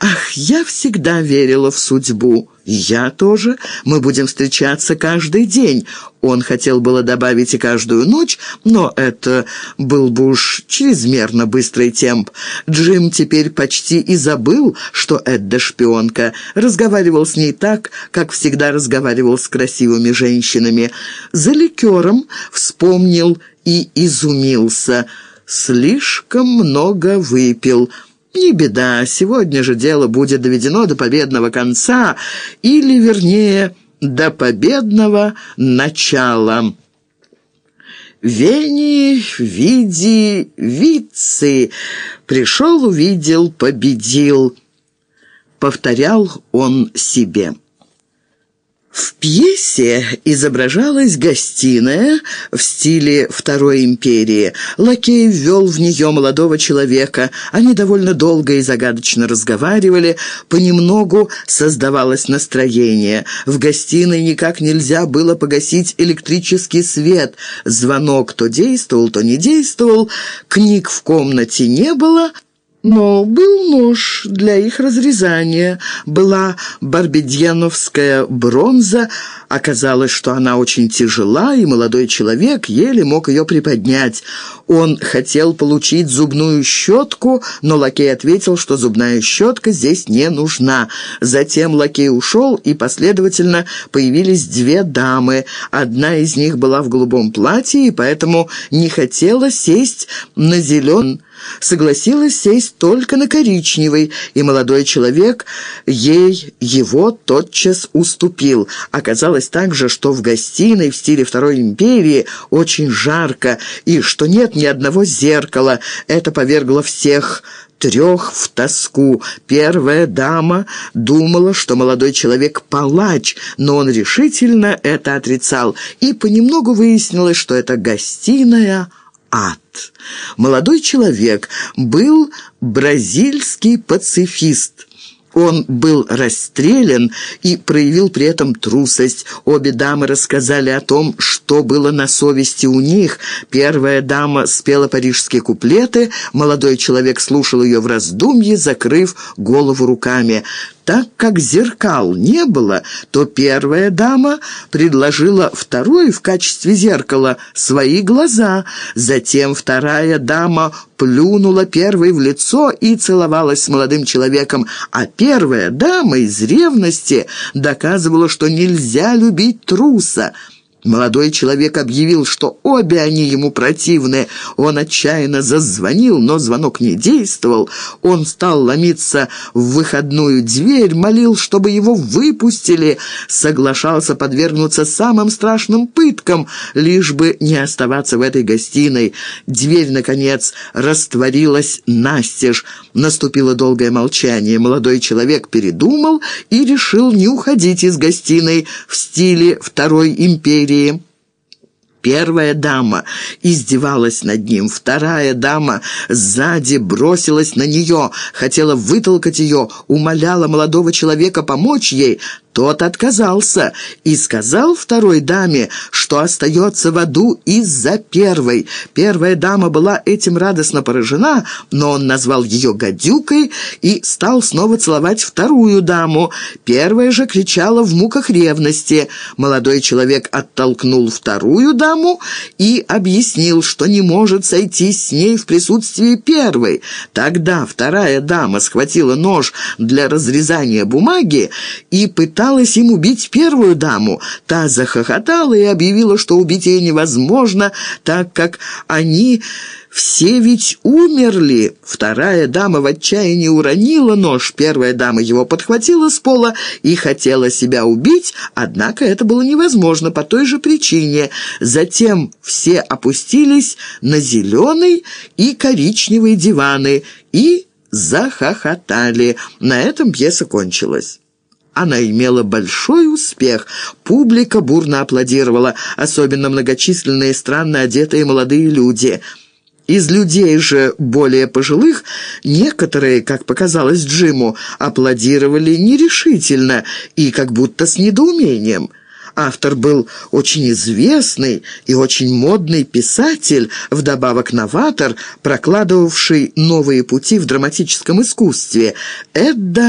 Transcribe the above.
«Ах, я всегда верила в судьбу». «Я тоже. Мы будем встречаться каждый день». Он хотел было добавить и каждую ночь, но это был бы уж чрезмерно быстрый темп. Джим теперь почти и забыл, что Эдда шпионка. Разговаривал с ней так, как всегда разговаривал с красивыми женщинами. За ликером вспомнил и изумился. «Слишком много выпил». Не беда, сегодня же дело будет доведено до победного конца, или, вернее, до победного начала. Вени, види, вицы. Пришел, увидел, победил. Повторял он себе. В пьесе изображалась гостиная в стиле Второй империи. Лакей ввел в нее молодого человека. Они довольно долго и загадочно разговаривали. Понемногу создавалось настроение. В гостиной никак нельзя было погасить электрический свет. Звонок то действовал, то не действовал. Книг в комнате не было, но был нож для их разрезания, была барбедьяновская бронза. Оказалось, что она очень тяжела, и молодой человек еле мог ее приподнять. Он хотел получить зубную щетку, но лакей ответил, что зубная щетка здесь не нужна. Затем лакей ушел, и последовательно появились две дамы. Одна из них была в голубом платье, и поэтому не хотела сесть на зеленый согласилась сесть только на коричневый, и молодой человек ей его тотчас уступил. Оказалось также, что в гостиной в стиле Второй империи очень жарко, и что нет ни одного зеркала. Это повергло всех трех в тоску. Первая дама думала, что молодой человек палач, но он решительно это отрицал, и понемногу выяснилось, что это гостиная ад. Молодой человек был бразильский пацифист. Он был расстрелян и проявил при этом трусость. Обе дамы рассказали о том, что было на совести у них. Первая дама спела парижские куплеты, молодой человек слушал ее в раздумье, закрыв голову руками. Так как зеркал не было, то первая дама предложила второй в качестве зеркала свои глаза. Затем вторая дама плюнула первой в лицо и целовалась с молодым человеком, а первая дама из ревности доказывала, что нельзя любить труса – Молодой человек объявил, что обе они ему противны. Он отчаянно зазвонил, но звонок не действовал. Он стал ломиться в выходную дверь, молил, чтобы его выпустили, соглашался подвергнуться самым страшным пыткам, лишь бы не оставаться в этой гостиной. Дверь, наконец, растворилась настежь. Наступило долгое молчание. Молодой человек передумал и решил не уходить из гостиной в стиле Второй империи, Сирии. Первая дама издевалась над ним, вторая дама сзади бросилась на нее, хотела вытолкать ее, умоляла молодого человека помочь ей, тот отказался и сказал второй даме, что остается в аду из-за первой. Первая дама была этим радостно поражена, но он назвал ее гадюкой и стал снова целовать вторую даму. Первая же кричала в муках ревности. Молодой человек оттолкнул вторую даму и объяснил, что не может сойти с ней в присутствии первой. Тогда вторая дама схватила нож для разрезания бумаги и пыталась пыталась им убить первую даму. Та захохотала и объявила, что убить ее невозможно, так как они все ведь умерли. Вторая дама в отчаянии уронила нож, первая дама его подхватила с пола и хотела себя убить, однако это было невозможно по той же причине. Затем все опустились на зеленый и коричневый диваны и захохотали. На этом пьеса кончилась. Она имела большой успех. Публика бурно аплодировала, особенно многочисленные странно одетые молодые люди. Из людей же более пожилых некоторые, как показалось Джиму, аплодировали нерешительно и как будто с недоумением. Автор был очень известный и очень модный писатель, вдобавок новатор, прокладывавший новые пути в драматическом искусстве. Эдда